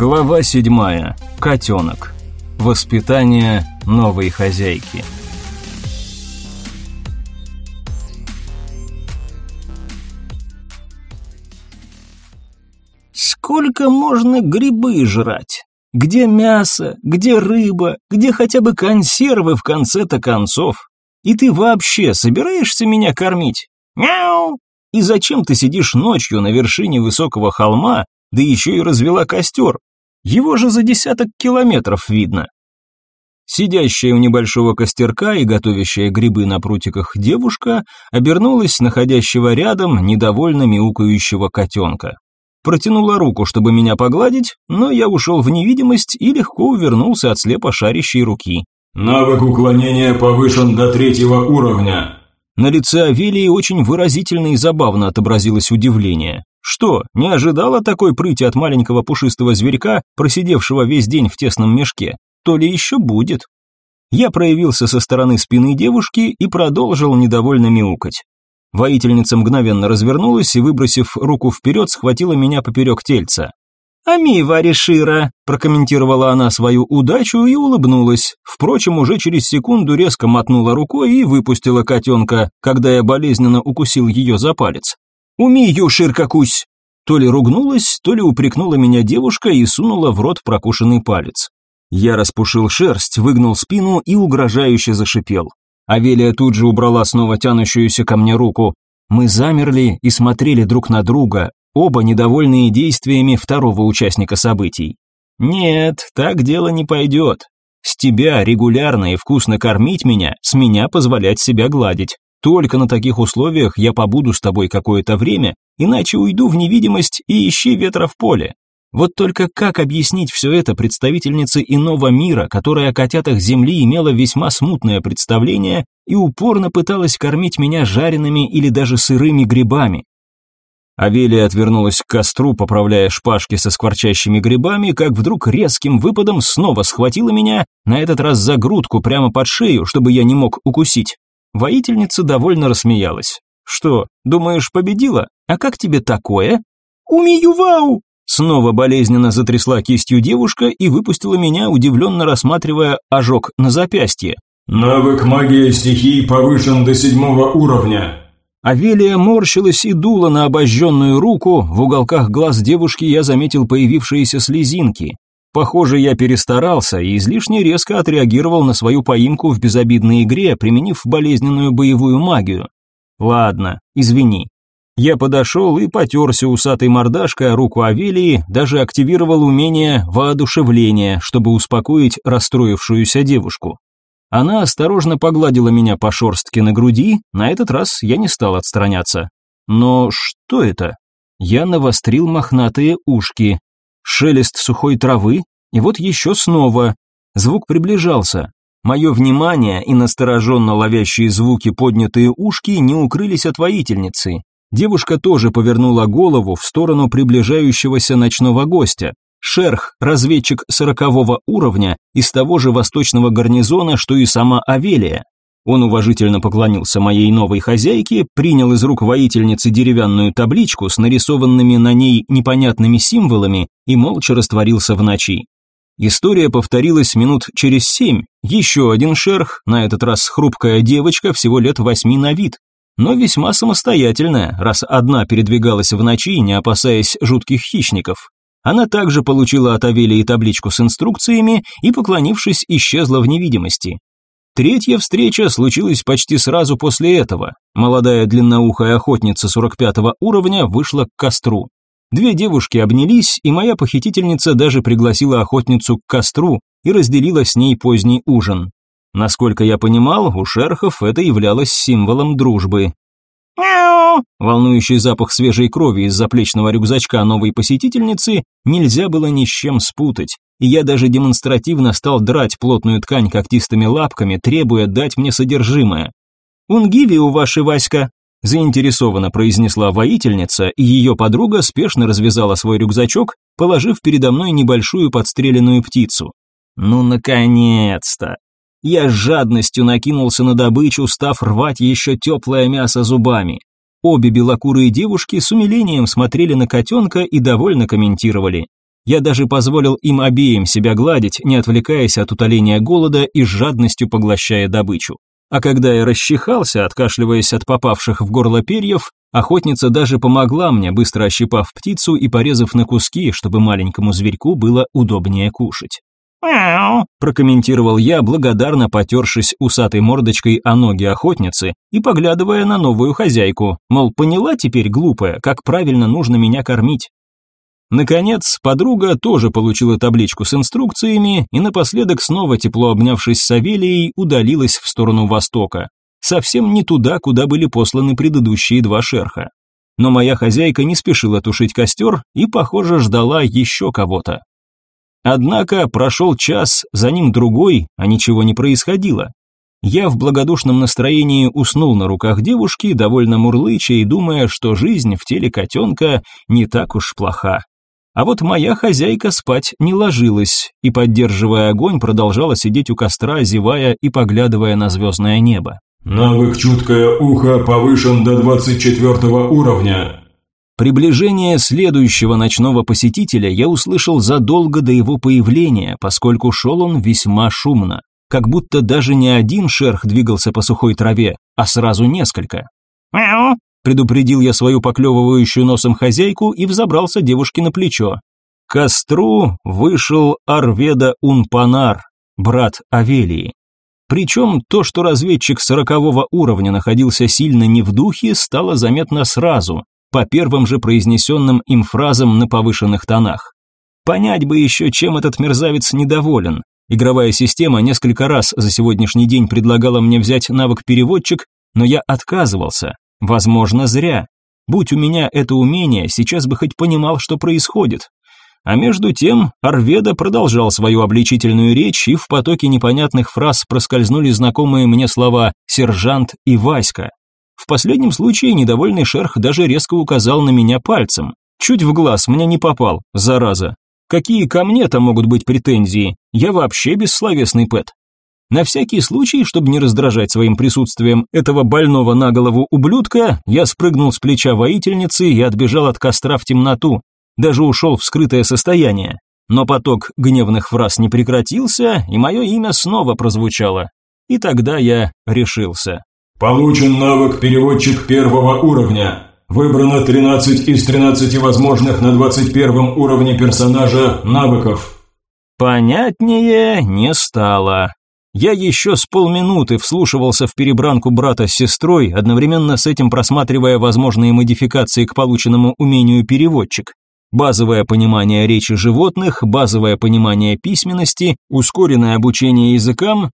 Глава седьмая. Котенок. Воспитание новой хозяйки. Сколько можно грибы жрать? Где мясо, где рыба, где хотя бы консервы в конце-то концов? И ты вообще собираешься меня кормить? Мяу! И зачем ты сидишь ночью на вершине высокого холма, да еще и развела костер? Его же за десяток километров видно. Сидящая у небольшого костерка и готовящая грибы на прутиках девушка обернулась находящего рядом недовольно мяукающего котенка. Протянула руку, чтобы меня погладить, но я ушел в невидимость и легко увернулся от слепо шарящей руки. «Навык уклонения повышен до третьего уровня», на лице Авелии очень выразительно и забавно отобразилось удивление. Что, не ожидала такой прыти от маленького пушистого зверька, просидевшего весь день в тесном мешке? То ли еще будет? Я проявился со стороны спины девушки и продолжил недовольно мяукать. Воительница мгновенно развернулась и, выбросив руку вперед, схватила меня поперек тельца. «Ами, Варишира», – прокомментировала она свою удачу и улыбнулась. Впрочем, уже через секунду резко мотнула рукой и выпустила котенка, когда я болезненно укусил ее за палец. «Уми, Юшир, какусь!» То ли ругнулась, то ли упрекнула меня девушка и сунула в рот прокушенный палец. Я распушил шерсть, выгнул спину и угрожающе зашипел. Авелия тут же убрала снова тянущуюся ко мне руку. Мы замерли и смотрели друг на друга, оба недовольные действиями второго участника событий. Нет, так дело не пойдет. С тебя регулярно и вкусно кормить меня, с меня позволять себя гладить. Только на таких условиях я побуду с тобой какое-то время, иначе уйду в невидимость и ищи ветра в поле. Вот только как объяснить все это представительнице иного мира, которая о котятах Земли имела весьма смутное представление и упорно пыталась кормить меня жареными или даже сырыми грибами? Авелия отвернулась к костру, поправляя шпажки со скворчащими грибами, как вдруг резким выпадом снова схватила меня, на этот раз за грудку прямо под шею, чтобы я не мог укусить. Воительница довольно рассмеялась. «Что, думаешь, победила? А как тебе такое?» «Умею вау!» Снова болезненно затрясла кистью девушка и выпустила меня, удивленно рассматривая ожог на запястье. «Навык магии стихий повышен до седьмого уровня. Авелия морщилась и дула на обожженную руку, в уголках глаз девушки я заметил появившиеся слезинки. Похоже, я перестарался и излишне резко отреагировал на свою поимку в безобидной игре, применив болезненную боевую магию. Ладно, извини. Я подошел и потерся усатой мордашкой о руку Авелии, даже активировал умение воодушевления, чтобы успокоить расстроившуюся девушку. Она осторожно погладила меня по шорстке на груди, на этот раз я не стал отстраняться. Но что это? Я навострил мохнатые ушки. Шелест сухой травы, и вот еще снова. Звук приближался. Мое внимание и настороженно ловящие звуки поднятые ушки не укрылись от воительницы. Девушка тоже повернула голову в сторону приближающегося ночного гостя. Шерх, разведчик сорокового уровня, из того же восточного гарнизона, что и сама Авелия. Он уважительно поклонился моей новой хозяйке, принял из рук воительницы деревянную табличку с нарисованными на ней непонятными символами и молча растворился в ночи. История повторилась минут через семь. Еще один шерх, на этот раз хрупкая девочка, всего лет восьми на вид, но весьма самостоятельная, раз одна передвигалась в ночи, не опасаясь жутких хищников. Она также получила от Авелии табличку с инструкциями и, поклонившись, исчезла в невидимости. Третья встреча случилась почти сразу после этого. Молодая длинноухая охотница 45 уровня вышла к костру. Две девушки обнялись, и моя похитительница даже пригласила охотницу к костру и разделила с ней поздний ужин. Насколько я понимал, у шерхов это являлось символом дружбы. «Мяу!» Волнующий запах свежей крови из заплечного рюкзачка новой посетительницы нельзя было ни с чем спутать, и я даже демонстративно стал драть плотную ткань когтистыми лапками, требуя дать мне содержимое. «Унгиви у вашей Васька!» заинтересованно произнесла воительница, и ее подруга спешно развязала свой рюкзачок, положив передо мной небольшую подстреленную птицу. «Ну, наконец-то!» Я с жадностью накинулся на добычу, став рвать еще теплое мясо зубами. Обе белокурые девушки с умилением смотрели на котенка и довольно комментировали. Я даже позволил им обеим себя гладить, не отвлекаясь от утоления голода и с жадностью поглощая добычу. А когда я расчихался, откашливаясь от попавших в горло перьев, охотница даже помогла мне, быстро ощипав птицу и порезав на куски, чтобы маленькому зверьку было удобнее кушать. «Мяу», – прокомментировал я, благодарно потершись усатой мордочкой о ноги охотницы и поглядывая на новую хозяйку, мол, поняла теперь глупая, как правильно нужно меня кормить. Наконец, подруга тоже получила табличку с инструкциями и напоследок снова тепло обнявшись с Авелией, удалилась в сторону востока. Совсем не туда, куда были посланы предыдущие два шерха. Но моя хозяйка не спешила тушить костер и, похоже, ждала еще кого-то. Однако прошел час, за ним другой, а ничего не происходило. Я в благодушном настроении уснул на руках девушки, довольно мурлыча и думая, что жизнь в теле котенка не так уж плоха. А вот моя хозяйка спать не ложилась и, поддерживая огонь, продолжала сидеть у костра, зевая и поглядывая на звездное небо. «Навык чуткое ухо повышен до 24 уровня». Приближение следующего ночного посетителя я услышал задолго до его появления, поскольку шел он весьма шумно. Как будто даже не один шерх двигался по сухой траве, а сразу несколько. «Мяу!» Предупредил я свою поклевывающую носом хозяйку и взобрался девушке на плечо. К костру вышел Арведа Унпанар, брат Авелии. Причем то, что разведчик сорокового уровня находился сильно не в духе, стало заметно сразу, по первым же произнесенным им фразам на повышенных тонах. Понять бы еще, чем этот мерзавец недоволен. Игровая система несколько раз за сегодняшний день предлагала мне взять навык переводчик, но я отказывался, Возможно, зря. Будь у меня это умение, сейчас бы хоть понимал, что происходит. А между тем Арведа продолжал свою обличительную речь, и в потоке непонятных фраз проскользнули знакомые мне слова «сержант» и «Васька». В последнем случае недовольный шерх даже резко указал на меня пальцем. Чуть в глаз мне не попал, зараза. Какие ко мне-то могут быть претензии? Я вообще бессловесный пэт. На всякий случай, чтобы не раздражать своим присутствием этого больного на голову ублюдка, я спрыгнул с плеча воительницы и отбежал от костра в темноту. Даже ушел в скрытое состояние. Но поток гневных фраз не прекратился, и мое имя снова прозвучало. И тогда я решился. Получен навык переводчик первого уровня. Выбрано 13 из 13 возможных на 21 уровне персонажа навыков. Понятнее не стало. Я еще с полминуты вслушивался в перебранку брата с сестрой, одновременно с этим просматривая возможные модификации к полученному умению переводчик. Базовое понимание речи животных, базовое понимание письменности, ускоренное обучение языкам.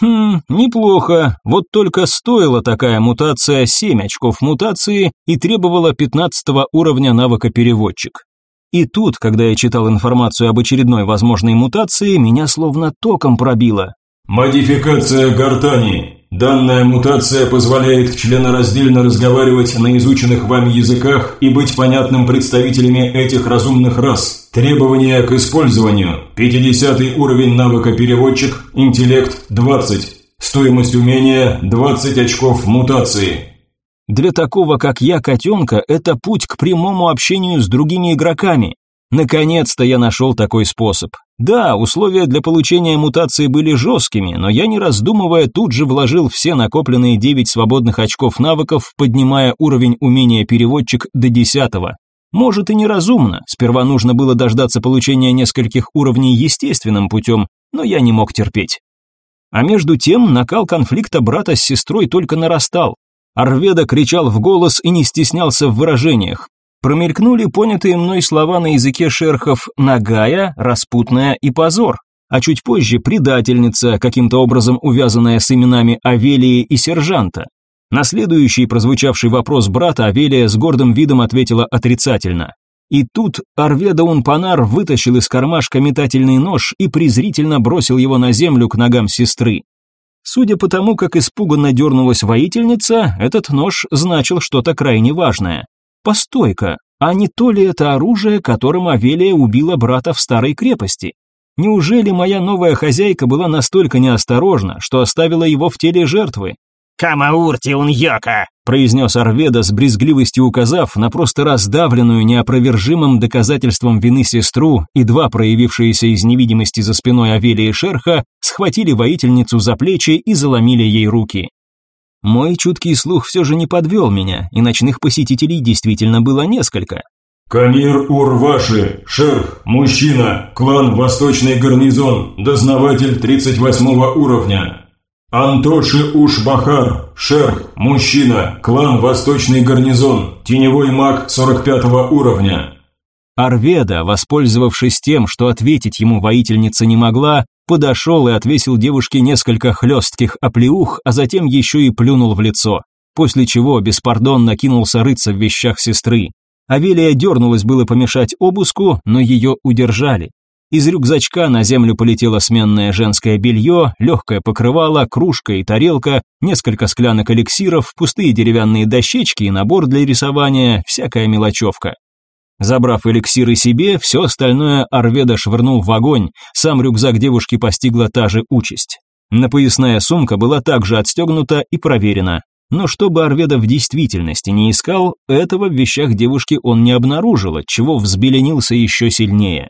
Хм, неплохо, вот только стоила такая мутация 7 очков мутации и требовала 15 уровня навыка переводчик. И тут, когда я читал информацию об очередной возможной мутации, меня словно током пробило. Модификация гортани. Данная мутация позволяет членораздельно разговаривать на изученных вами языках и быть понятным представителями этих разумных рас. Требования к использованию. 50 уровень навыка переводчик, интеллект 20. Стоимость умения 20 очков мутации. Для такого, как я, котенка, это путь к прямому общению с другими игроками. Наконец-то я нашел такой способ. Да, условия для получения мутации были жесткими, но я не раздумывая тут же вложил все накопленные 9 свободных очков навыков, поднимая уровень умения переводчик до 10 -го. Может и неразумно, сперва нужно было дождаться получения нескольких уровней естественным путем, но я не мог терпеть. А между тем накал конфликта брата с сестрой только нарастал. Арведа кричал в голос и не стеснялся в выражениях. Промелькнули понятые мной слова на языке шерхов «нагая», «распутная» и «позор», а чуть позже «предательница», каким-то образом увязанная с именами Авелии и сержанта. На следующий прозвучавший вопрос брата Авелия с гордым видом ответила отрицательно. И тут Арведа Унпанар вытащил из кармашка метательный нож и презрительно бросил его на землю к ногам сестры. Судя по тому, как испуганно дернулась воительница, этот нож значил что-то крайне важное. Постой-ка, а не то ли это оружие, которым Авелия убила брата в старой крепости? Неужели моя новая хозяйка была настолько неосторожна, что оставила его в теле жертвы? «Камаурти уньока!» произнес Арведа с брезгливостью указав на просто раздавленную неопровержимым доказательством вины сестру, и два проявившиеся из невидимости за спиной Авелии Шерха схватили воительницу за плечи и заломили ей руки. Мой чуткий слух все же не подвел меня, и ночных посетителей действительно было несколько. «Камир Урваши, шерх, мужчина, клан Восточный гарнизон, дознаватель 38 уровня». «Антоши Ушбахар, шерх, мужчина, клан Восточный гарнизон, теневой маг 45 уровня». Арведа, воспользовавшись тем, что ответить ему воительница не могла, подошел и отвесил девушке несколько хлестких оплеух, а затем еще и плюнул в лицо, после чего беспардонно кинулся рыться в вещах сестры. Авелия дернулась было помешать обыску, но ее удержали. Из рюкзачка на землю полетело сменное женское белье, легкое покрывало, кружка и тарелка, несколько склянок эликсиров, пустые деревянные дощечки и набор для рисования, всякая мелочевка. Забрав эликсиры себе, все остальное Арведа швырнул в огонь, сам рюкзак девушки постигла та же участь. Напоясная сумка была также отстегнута и проверена. Но чтобы Арведа в действительности не искал, этого в вещах девушки он не обнаружил, чего взбеленился еще сильнее.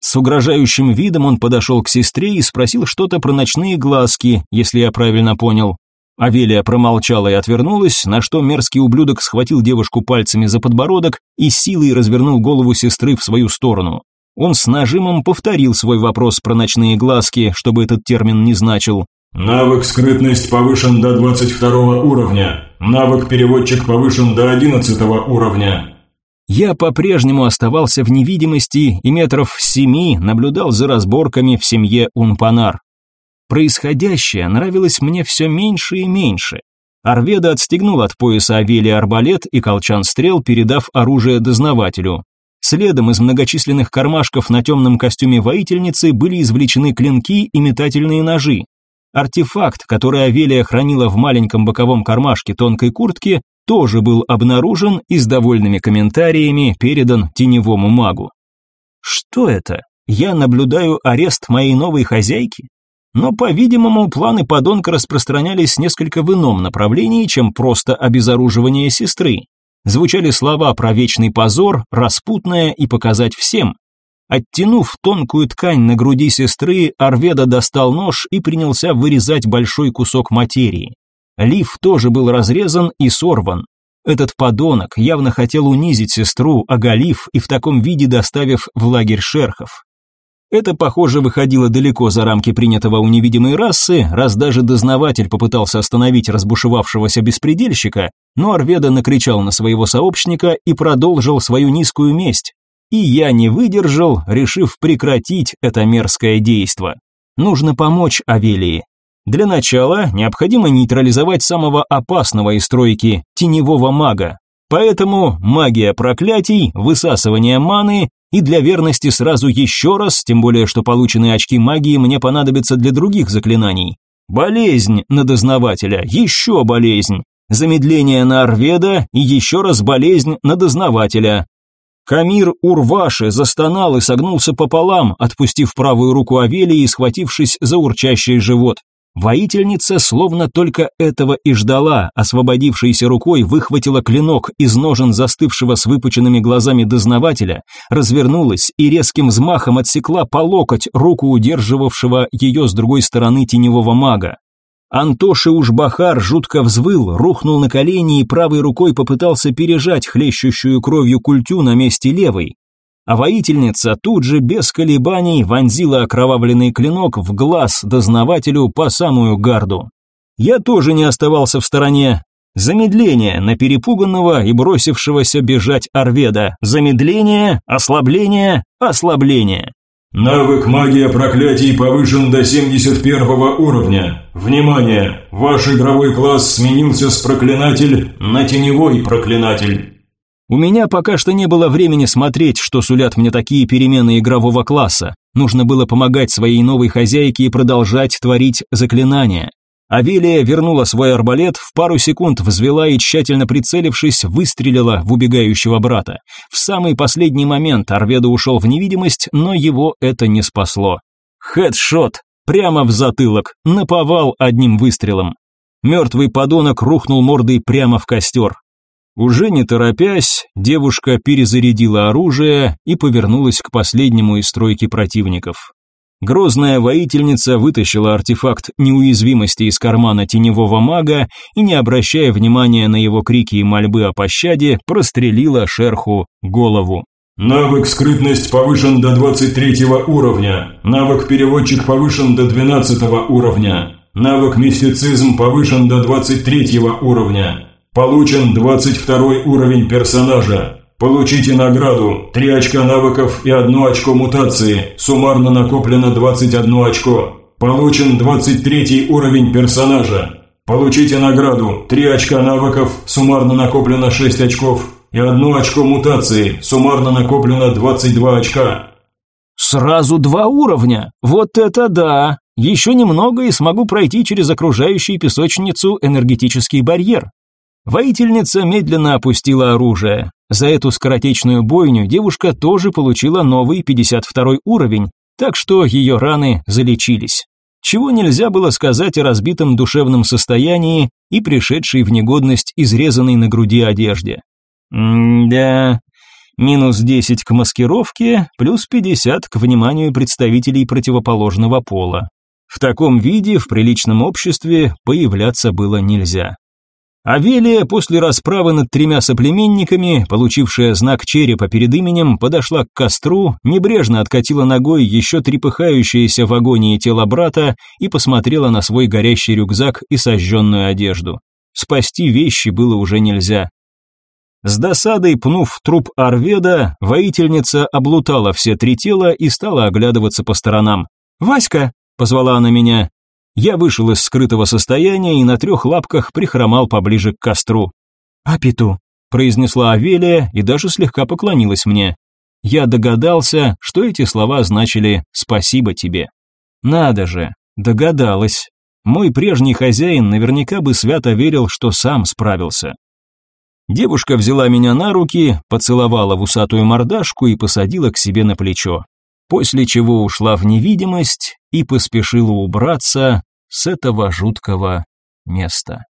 С угрожающим видом он подошел к сестре и спросил что-то про ночные глазки, если я правильно понял. Авелия промолчала и отвернулась, на что мерзкий ублюдок схватил девушку пальцами за подбородок и силой развернул голову сестры в свою сторону. Он с нажимом повторил свой вопрос про ночные глазки, чтобы этот термин не значил, Навык скрытность повышен до 22 уровня. Навык переводчик повышен до 11 уровня. Я по-прежнему оставался в невидимости и метров семи наблюдал за разборками в семье Унпанар. Происходящее нравилось мне все меньше и меньше. Арведа отстегнул от пояса Авели арбалет и колчан стрел, передав оружие дознавателю. Следом из многочисленных кармашков на темном костюме воительницы были извлечены клинки и метательные ножи. Артефакт, который Авелия хранила в маленьком боковом кармашке тонкой куртки, тоже был обнаружен и с довольными комментариями передан теневому магу. Что это? Я наблюдаю арест моей новой хозяйки? Но, по-видимому, планы подонка распространялись несколько в ином направлении, чем просто обезоруживание сестры. Звучали слова про вечный позор, распутное и показать всем. Оттянув тонкую ткань на груди сестры, Арведа достал нож и принялся вырезать большой кусок материи. Лиф тоже был разрезан и сорван. Этот подонок явно хотел унизить сестру, оголив и в таком виде доставив в лагерь шерхов. Это, похоже, выходило далеко за рамки принятого у невидимой расы, раз даже дознаватель попытался остановить разбушевавшегося беспредельщика, но Арведа накричал на своего сообщника и продолжил свою низкую месть, и я не выдержал, решив прекратить это мерзкое действо. Нужно помочь Авелии. Для начала необходимо нейтрализовать самого опасного из тройки – теневого мага. Поэтому магия проклятий, высасывание маны и для верности сразу еще раз, тем более что полученные очки магии мне понадобятся для других заклинаний. Болезнь на дознавателя, еще болезнь. Замедление на Арведа и еще раз болезнь на дознавателя. Камир Урваши застонал и согнулся пополам, отпустив правую руку Авелии и схватившись за урчащий живот. Воительница словно только этого и ждала, освободившейся рукой выхватила клинок из ножен застывшего с выпученными глазами дознавателя, развернулась и резким взмахом отсекла по локоть руку удерживавшего ее с другой стороны теневого мага. Антоши Ушбахар жутко взвыл, рухнул на колени и правой рукой попытался пережать хлещущую кровью культю на месте левой. А воительница тут же без колебаний вонзила окровавленный клинок в глаз дознавателю по самую гарду. Я тоже не оставался в стороне. Замедление на перепуганного и бросившегося бежать Арведа. Замедление, ослабление, ослабление. Навык магия проклятий повышен до 71 уровня. Внимание! Ваш игровой класс сменился с проклинатель на теневой проклинатель. У меня пока что не было времени смотреть, что сулят мне такие перемены игрового класса. Нужно было помогать своей новой хозяйке и продолжать творить заклинания. Авелия вернула свой арбалет, в пару секунд взвела и, тщательно прицелившись, выстрелила в убегающего брата. В самый последний момент Арведа ушел в невидимость, но его это не спасло. Хедшот! Прямо в затылок, наповал одним выстрелом. Мертвый подонок рухнул мордой прямо в костер. Уже не торопясь, девушка перезарядила оружие и повернулась к последнему из стройки противников. Грозная воительница вытащила артефакт неуязвимости из кармана теневого мага и, не обращая внимания на его крики и мольбы о пощаде, прострелила шерху голову. Навык «Скрытность» повышен до 23 уровня. Навык «Переводчик» повышен до 12 уровня. Навык «Мистицизм» повышен до 23 уровня. Получен 22 уровень персонажа. Получите награду 3 очка навыков и 1 очко мутации. Суммарно накоплено 21 очко. Получен 23 уровень персонажа. Получите награду 3 очка навыков, суммарно накоплено 6 очков и 1 очко мутации, суммарно накоплено 22 очка. Сразу два уровня. Вот это да. Еще немного и смогу пройти через окружающий песочницу энергетический барьер. Воительница медленно опустила оружие. За эту скоротечную бойню девушка тоже получила новый 52 уровень, так что ее раны залечились. Чего нельзя было сказать о разбитом душевном состоянии и пришедшей в негодность изрезанной на груди одежде. М-да, минус 10 к маскировке, плюс 50 к вниманию представителей противоположного пола. В таком виде в приличном обществе появляться было нельзя. Авелия после расправы над тремя соплеменниками, получившая знак черепа перед именем, подошла к костру, небрежно откатила ногой еще трепыхающееся в агонии тело брата и посмотрела на свой горящий рюкзак и сожженную одежду. Спасти вещи было уже нельзя. С досадой пнув труп Арведа, воительница облутала все три тела и стала оглядываться по сторонам. «Васька!» – позвала она меня. Я вышел из скрытого состояния и на трех лапках прихромал поближе к костру. «Апиту», – произнесла Авелия и даже слегка поклонилась мне. Я догадался, что эти слова значили «спасибо тебе». Надо же, догадалась. Мой прежний хозяин наверняка бы свято верил, что сам справился. Девушка взяла меня на руки, поцеловала в усатую мордашку и посадила к себе на плечо после чего ушла в невидимость и поспешила убраться с этого жуткого места.